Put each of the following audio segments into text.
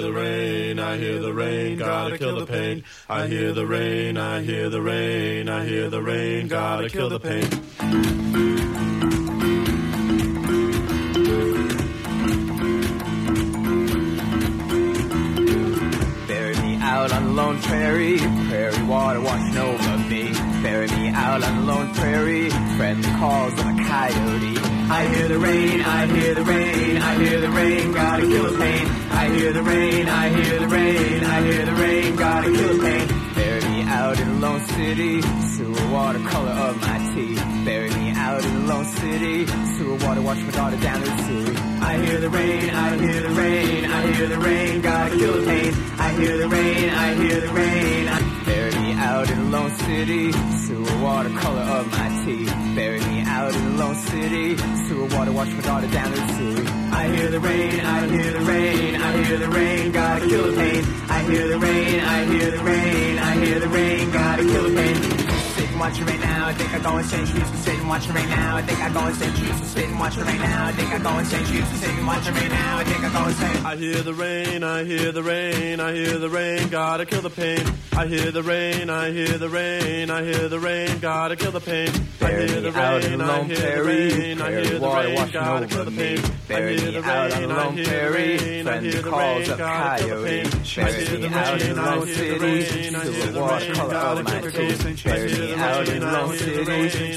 the rain, I hear the rain, gotta kill the pain. I hear the rain, I hear the rain, I hear the rain, gotta kill the pain. Bury me out on the lone prairie, prairie water washing over me. Bury me out on the lone prairie, friendly calls of a coyote. I hear the rain, I hear the rain, I hear the rain, gotta kill the pain. I hear the rain, I hear the rain, I hear the rain, gotta kill the pain. Bury me out in lone city, sewer water color of my teeth. Bury me out in lone city, sewer water wash my daughter down the sewer. I hear the rain, I hear the rain, I hear the rain, gotta kill the pain. I hear the rain, I hear the rain. I bury me out in lone city, sewer water color of my teeth. Bury me out in lone city, sewer water wash my daughter down the sewer. I hear the rain, I hear the rain, I hear the rain, gotta kill the pain. I hear the rain, I hear the rain, I hear the rain, gotta kill the pain. Sit and watch it right now. I think I go insane. She used to sit and watch it right now. I think I go insane. She used to sit and watch it right now. I think I go insane. She used to sit and watch it right now. I think I go insane. I hear the rain, I hear the rain, I hear the rain, gotta kill the pain. I hear the rain, I hear the rain, I hear the rain, gotta kill the pain. I Bury hear me the in rain, the I hear the rain, I hear the rain, gotta kill the pain. I Bury hear me the out on rain, I lone hear the prairie, rain, I hear the calls rain, gotta kill the coyote. pain. I Bury hear me the out in rain, I lone hear the city, rain, I hear the rain, color gotta of my kill the pain. teeth. I Bury hear me the out in I lone hear city,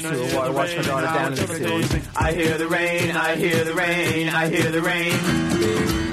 I hear the wash my daughter down gotta the pain. I hear the rain, I hear the rain, I hear the rain.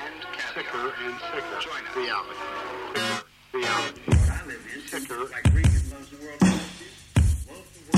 and. Sicker and sicker. Join us. Sicker. Reality. I live in sicker. Like loves the world. Loves the world.